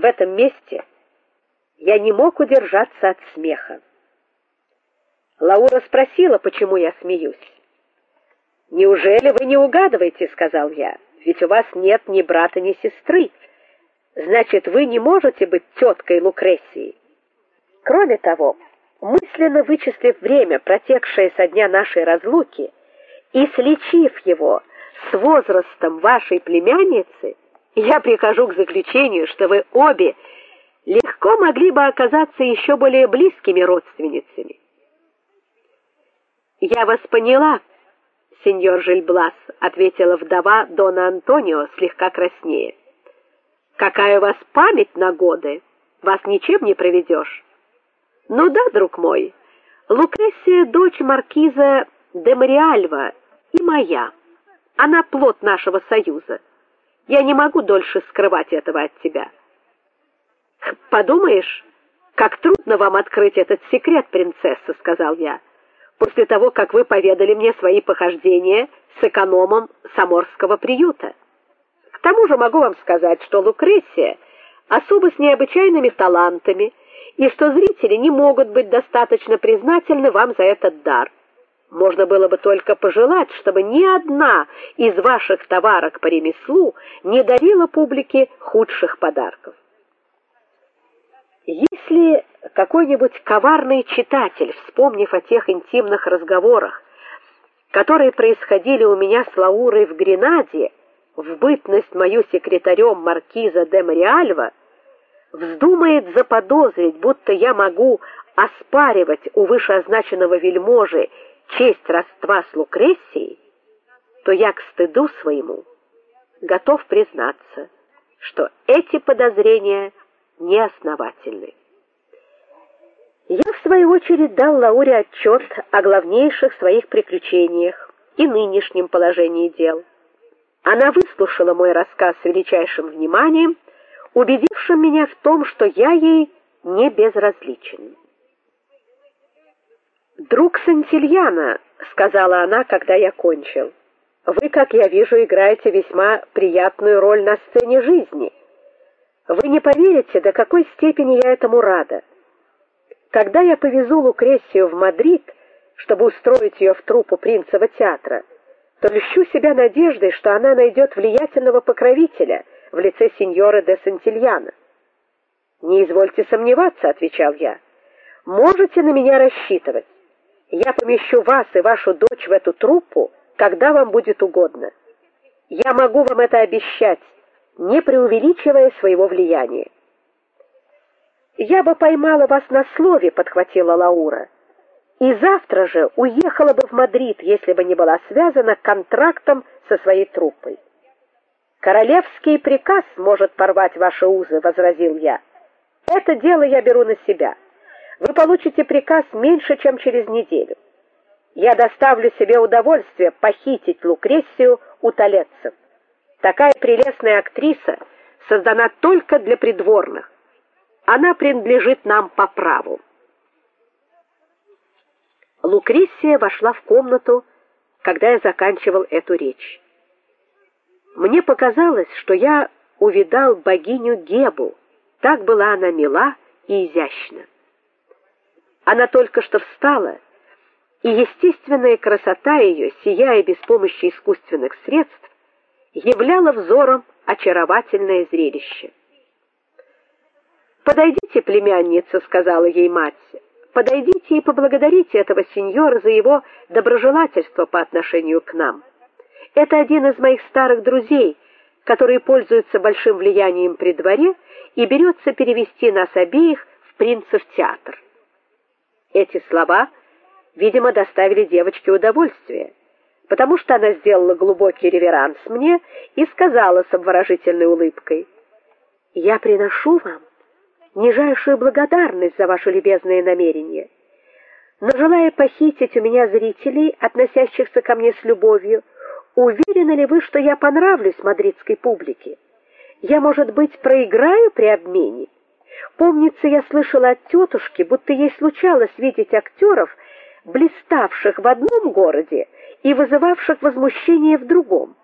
в этом месте я не мог удержаться от смеха. Лаура спросила, почему я смеюсь. Неужели вы не угадываете, сказал я. Ведь у вас нет ни брата, ни сестры. Значит, вы не можете быть теткой Лукреции. Кроме того, мысленно вычислив время, протекшее со дня нашей разлуки, и сличив его с возрастом вашей племянницы, я прихожу к заключению, что вы обе легко могли бы оказаться еще более близкими родственницами. Я вас поняла, сеньор Жильблас, ответила вдова дона Антонио, слегка краснея. Какая у вас память на годы? Вас ничем не проведешь. Ну да, друг мой. Лукреция дочь маркиза де Мариальва и моя. Она плод нашего союза. Я не могу дольше скрывать этого от тебя. Подумаешь, как трудно вам открыть этот секрет, принцесса, сказал я. После того, как вы поведали мне свои похождения с экономом Саморского приюта. К тому же могу вам сказать, что Лукреция особо с необычайными талантами, и что зрители не могут быть достаточно признательны вам за этот дар. Можно было бы только пожелать, чтобы ни одна из ваших товарок по ремеслу не дарила публике худших подарков. Если какой-нибудь коварный читатель, вспомнив о тех интимных разговорах, которые происходили у меня с Лаурой в Гренаде, в бытность мою секретарем маркиза де Мариальва, вздумает заподозрить, будто я могу оспаривать у вышеозначенного вельможи честь родства с Лукрецией, то я к стыду своему готов признаться, что эти подозрения неосновательны. Я в свою очередь дал Лауре отчет о главнейших своих приключениях и нынешнем положении дел. Она выслушала мой рассказ с величайшим вниманием, убедившим меня в том, что я ей не безразличен. Друг Сантильяна, сказала она, когда я кончил. Вы, как я вижу, играете весьма приятную роль на сцене жизни. Вы не поверите, до какой степени я этому рада. Когда я повезу Лукрецию в Мадрид, чтобы устроить ее в труппу принцева театра, то льщу себя надеждой, что она найдет влиятельного покровителя в лице сеньора де Сантильяна. Не извольте сомневаться, отвечал я. Можете на меня рассчитывать. Я помещу вас и вашу дочь в эту труппу, когда вам будет угодно. Я могу вам это обещать, не преувеличивая своего влияния. Я бы поймала вас на слове, подхватила Лаура. И завтра же уехала бы в Мадрид, если бы не была связана контрактом со своей труппой. Королевский приказ может порвать ваши узы, возразил я. Это дело я беру на себя вы получите приказ меньше, чем через неделю. Я доставлю себе удовольствие похитить Лукрецию у талеццев. Такая прелестная актриса создана только для придворных. Она принадлежит нам по праву. Лукреция вошла в комнату, когда я заканчивал эту речь. Мне показалось, что я увидал богиню Гебу. Так была она мила и изящна. Она только что встала, и естественная красота ее, сияя без помощи искусственных средств, являла взором очаровательное зрелище. Подойдите, племянница, сказала ей мать. Подойдите и поблагодарите этого сеньора за его доброжелательство по отношению к нам. Это один из моих старых друзей, который пользуется большим влиянием при дворе и берется перевести нас обеих в принцев театр. Эти слова, видимо, доставили девочке удовольствие, потому что она сделала глубокий реверанс мне и сказала с обворожительной улыбкой: "Я приношу вам нижайшую благодарность за ваше любезное намерение. Но желая похитить у меня зрителей, относящихся ко мне с любовью, уверены ли вы, что я понравлюсь мадридской публике? Я, может быть, проиграю при обмене?" Помнится, я слышала от тетушки, будто ей случалось видеть актеров, блиставших в одном городе и вызывавших возмущение в другом.